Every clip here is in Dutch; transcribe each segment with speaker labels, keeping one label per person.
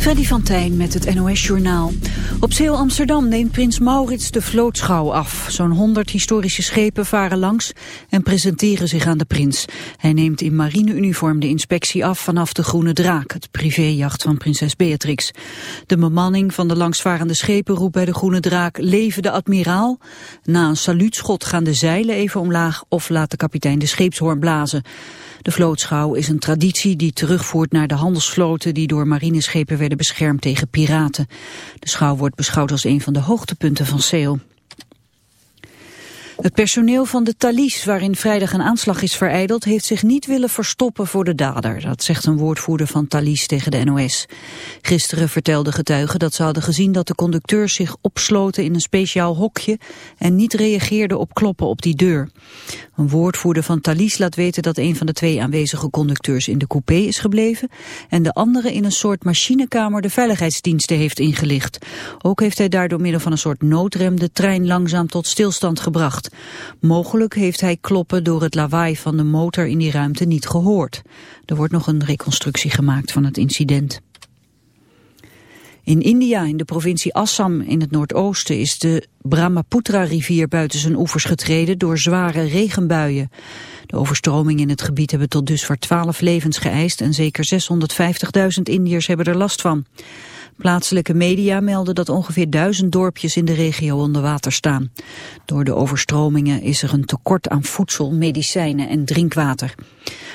Speaker 1: Freddy van Tijn met het NOS-journaal. Op Zeel Amsterdam neemt prins Maurits de vlootschouw af. Zo'n 100 historische schepen varen langs en presenteren zich aan de prins. Hij neemt in marineuniform de inspectie af vanaf de Groene Draak... het privéjacht van prinses Beatrix. De bemanning van de langsvarende schepen roept bij de Groene Draak... leven de admiraal. Na een saluutschot gaan de zeilen even omlaag... of laat de kapitein de scheepshoorn blazen. De vlootschouw is een traditie die terugvoert naar de handelsvloten die door marineschepen werden beschermd tegen piraten. De schouw wordt beschouwd als een van de hoogtepunten van Seel. Het personeel van de Thalys, waarin vrijdag een aanslag is vereideld, heeft zich niet willen verstoppen voor de dader. Dat zegt een woordvoerder van Thalys tegen de NOS. Gisteren vertelden getuigen dat ze hadden gezien dat de conducteurs zich opsloten in een speciaal hokje en niet reageerden op kloppen op die deur. Een woordvoerder van Thalys laat weten dat een van de twee aanwezige conducteurs in de coupé is gebleven en de andere in een soort machinekamer de veiligheidsdiensten heeft ingelicht. Ook heeft hij daar door middel van een soort noodrem de trein langzaam tot stilstand gebracht. Mogelijk heeft hij kloppen door het lawaai van de motor in die ruimte niet gehoord. Er wordt nog een reconstructie gemaakt van het incident. In India, in de provincie Assam in het noordoosten, is de Brahmaputra-rivier buiten zijn oevers getreden door zware regenbuien. De overstromingen in het gebied hebben tot dusver 12 levens geëist en zeker 650.000 Indiërs hebben er last van. Plaatselijke media melden dat ongeveer duizend dorpjes in de regio onder water staan. Door de overstromingen is er een tekort aan voedsel, medicijnen en drinkwater.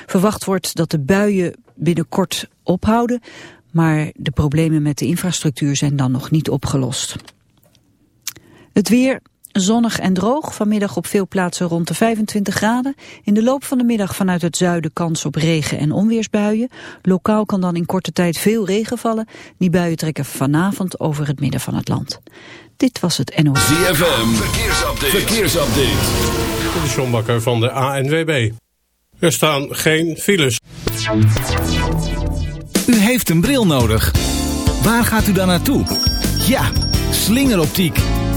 Speaker 1: Verwacht wordt dat de buien binnenkort ophouden, maar de problemen met de infrastructuur zijn dan nog niet opgelost. Het weer, Zonnig en droog, vanmiddag op veel plaatsen rond de 25 graden. In de loop van de middag vanuit het zuiden kans op regen- en onweersbuien. Lokaal kan dan in korte tijd veel regen vallen. Die buien trekken vanavond over het midden van het land. Dit was het NOS.
Speaker 2: ZFM, verkeersupdate. verkeersupdate.
Speaker 3: De Sjombakker van de ANWB. Er staan geen files.
Speaker 4: U heeft een bril nodig. Waar gaat u dan naartoe? Ja, slingeroptiek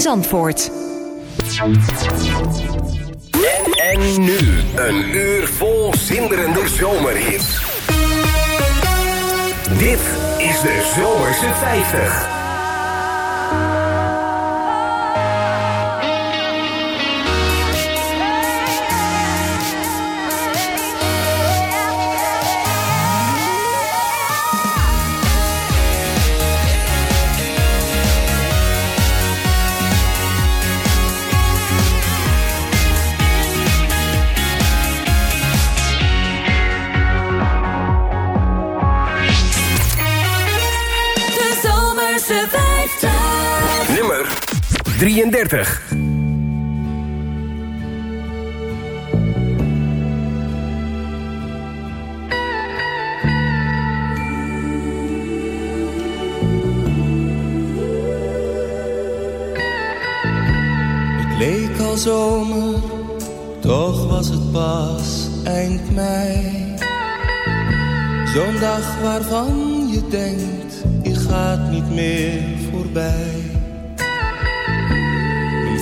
Speaker 5: Zandvoort.
Speaker 2: En, en nu een uur vol zinderende zomerhits. Dit is de Zomerse 50. 33.
Speaker 6: Het leek al zomer, toch was het pas eind mei. Zo'n dag waarvan je denkt gaat niet meer voorbij.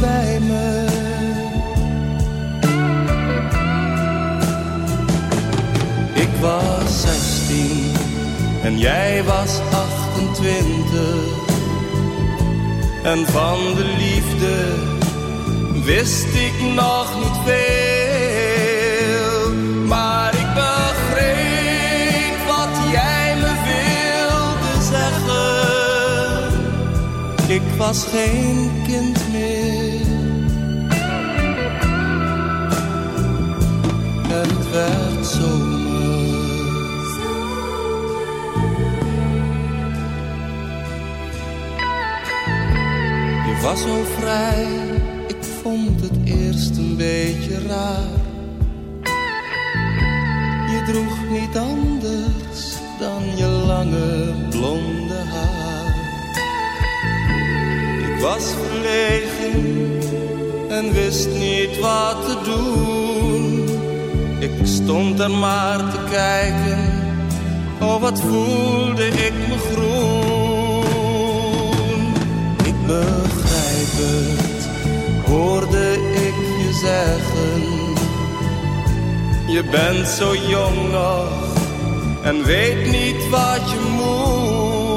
Speaker 6: bij me. Ik was 16 en jij was 28. En van de liefde wist ik nog niet veel. Maar ik begreep wat jij me wilde zeggen. Ik was geen kind werd zomer. Je was zo vrij, ik vond het eerst een beetje raar. Je droeg niet anders dan je lange blonde haar. Ik was verlegen en wist niet wat te doen. Ik stond er maar te kijken, oh wat voelde ik me groen. Ik begrijp het, hoorde ik je zeggen. Je bent zo jong nog en weet niet wat je moet.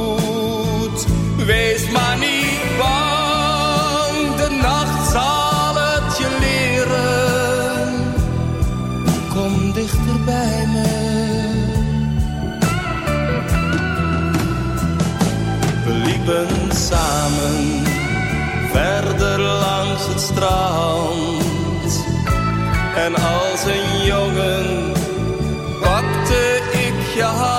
Speaker 6: Wees maar niet bang, dichter bij me. We liepen samen verder langs het strand. En als een jongen pakte ik je.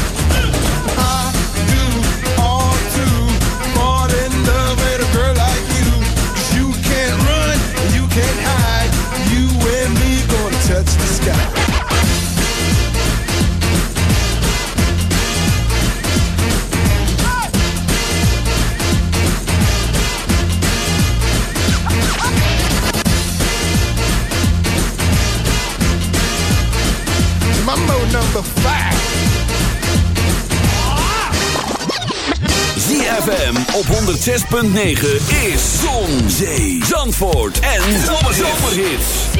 Speaker 7: Mambo number five.
Speaker 8: ZFM op 106.9 is Zon, Zee, Zandvoort en Zomerhits.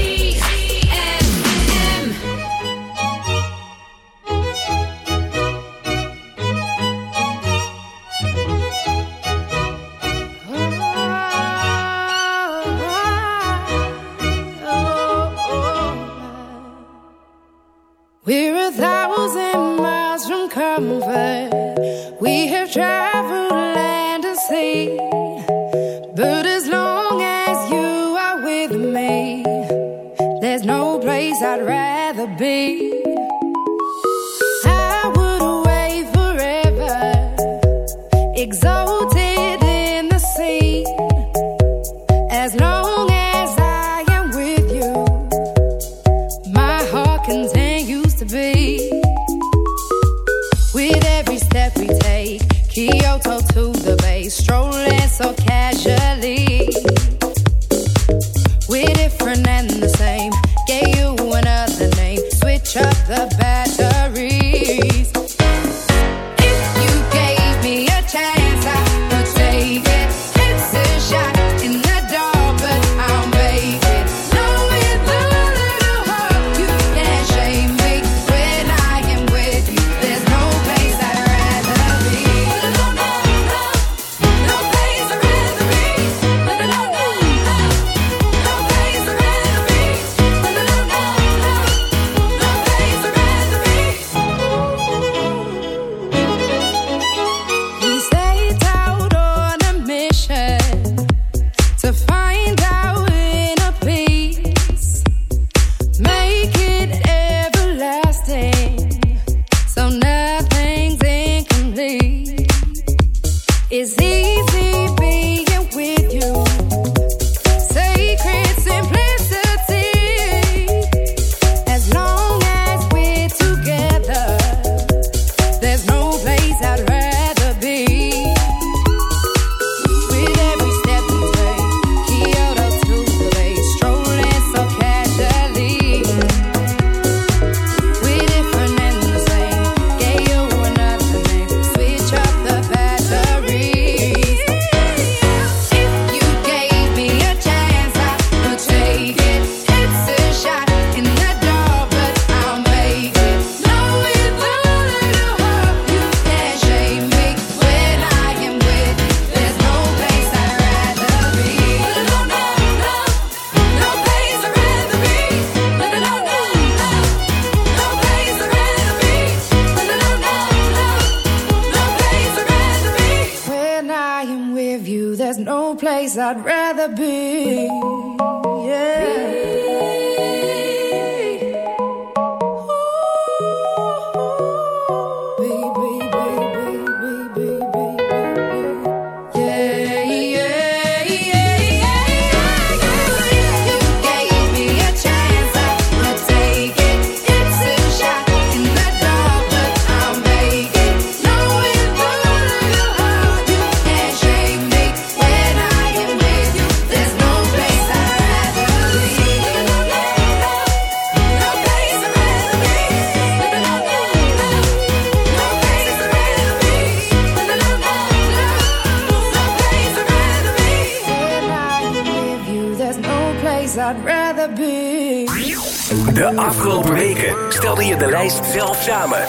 Speaker 9: De afgelopen weken stelde je de lijst zelf samen.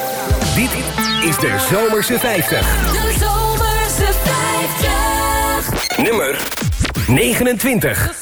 Speaker 9: Dit is de Zomerse 50.
Speaker 10: De Zomerse 50.
Speaker 9: Nummer 29.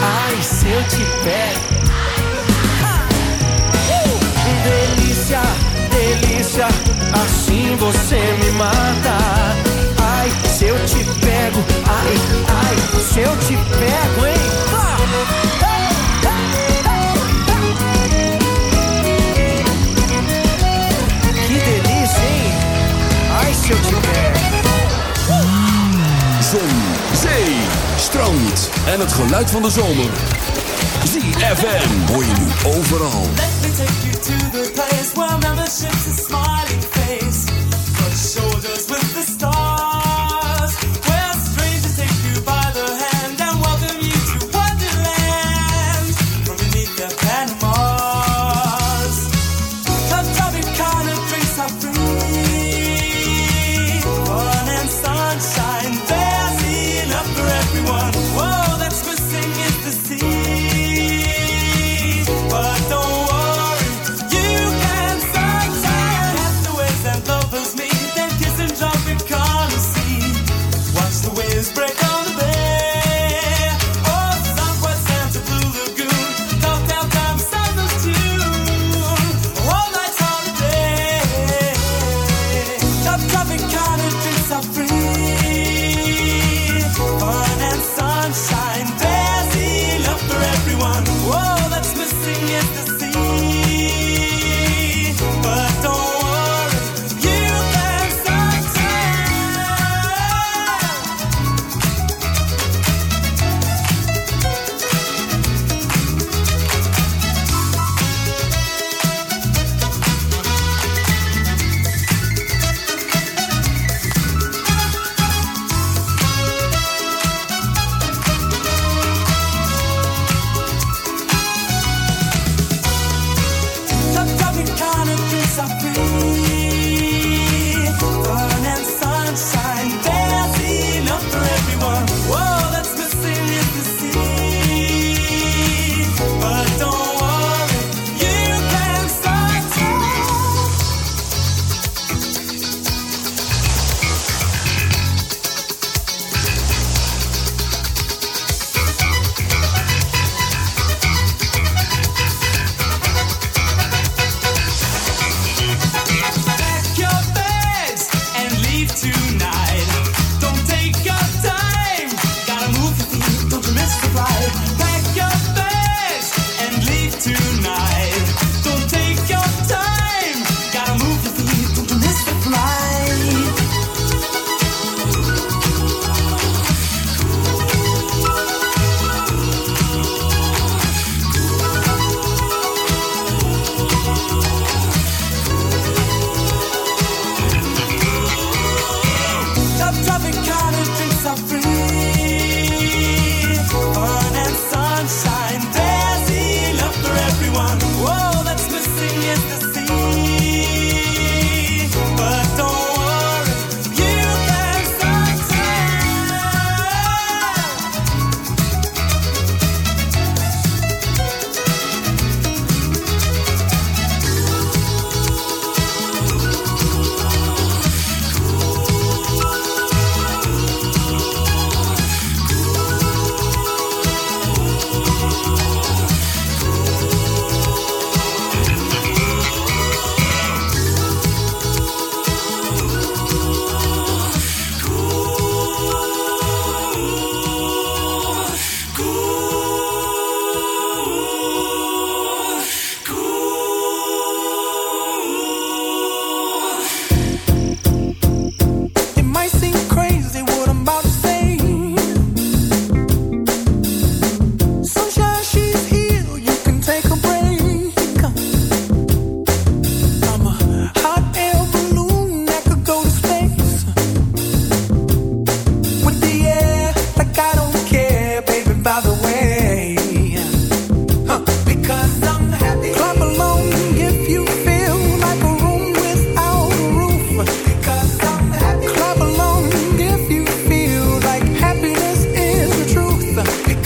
Speaker 6: Ai, se eu te pego. Uh! Delícia, delícia, assim você me mata. Ai, se eu te pego, ai, ai, se eu te pego, hein? Que delícia, hein? Ai, se eu te
Speaker 8: strand en het geluid van de zomer. ZFM hoor je nu overal.
Speaker 11: Let me take you to the place where membership's
Speaker 12: a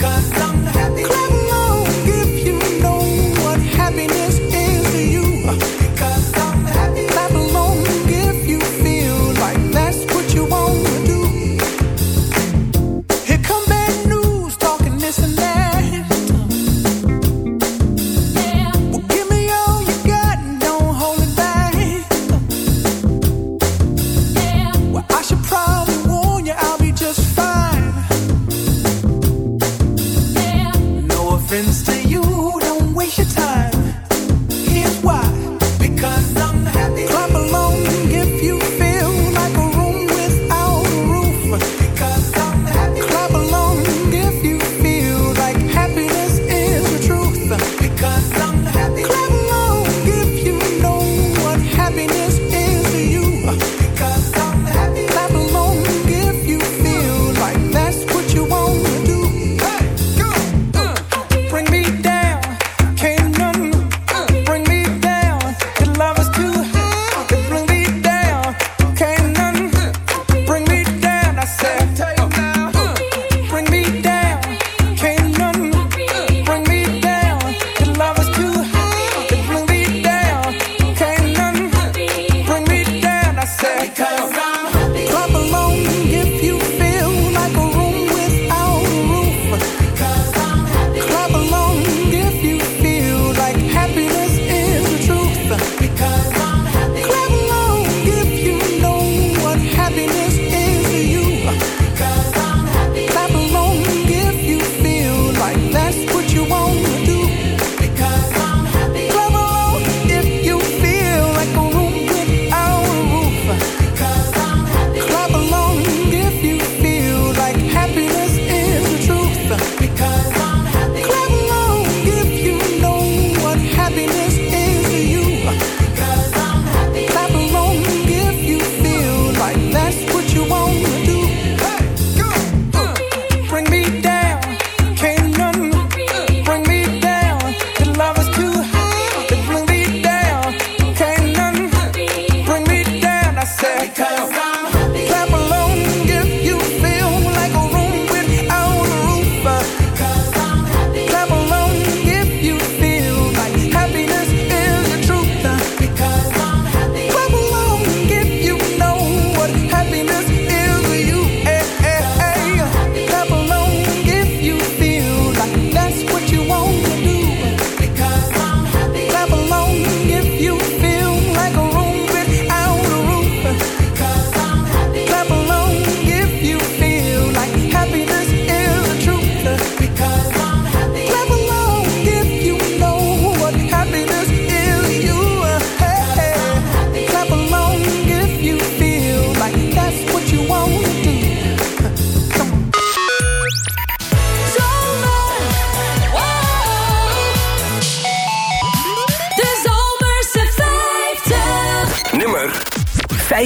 Speaker 2: Cause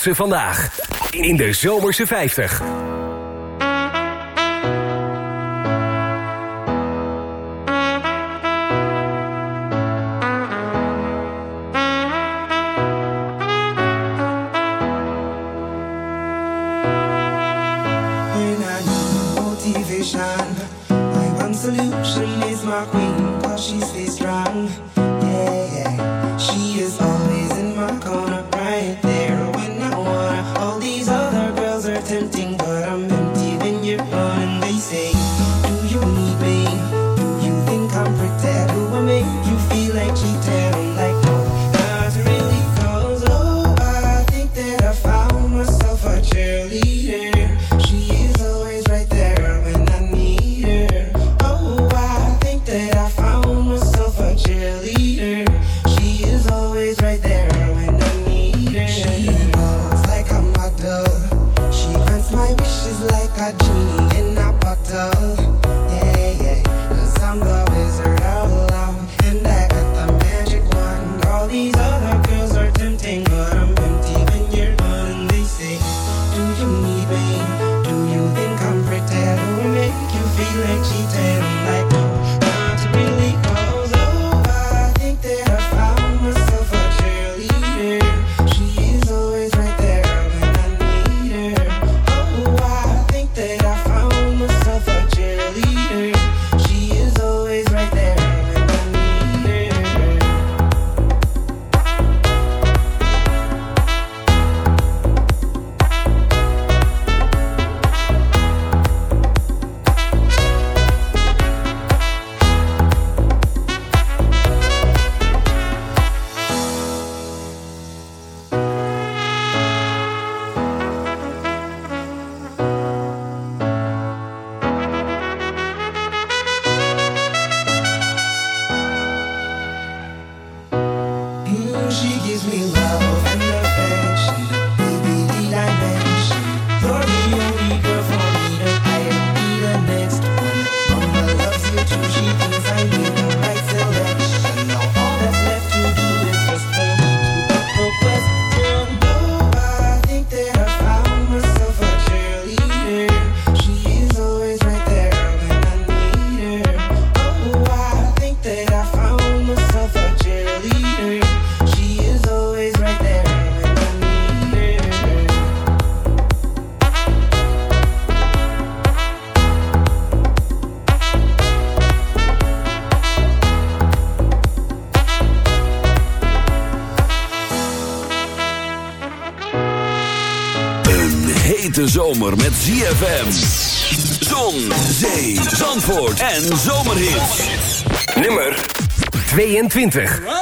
Speaker 2: Vandaag. In de Zomerse 50.
Speaker 12: she
Speaker 8: did. zomer met ZFM. Zon, zee, zandvoort en zomerhit.
Speaker 2: Nummer 22.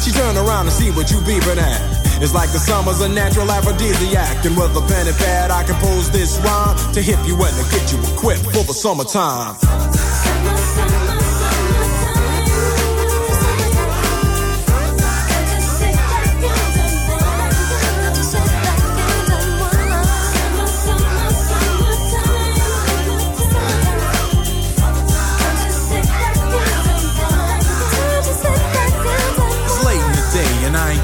Speaker 13: She turn around and see what you beeping at. It's like the summer's a natural aphrodisiac. And with a pen and pad, I compose this rhyme to hip you and to get you equipped for the summertime.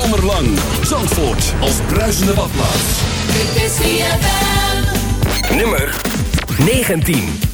Speaker 14: zomerlang. Zandvoort als bruisende badplaats.
Speaker 15: Dit is
Speaker 16: Nummer 19.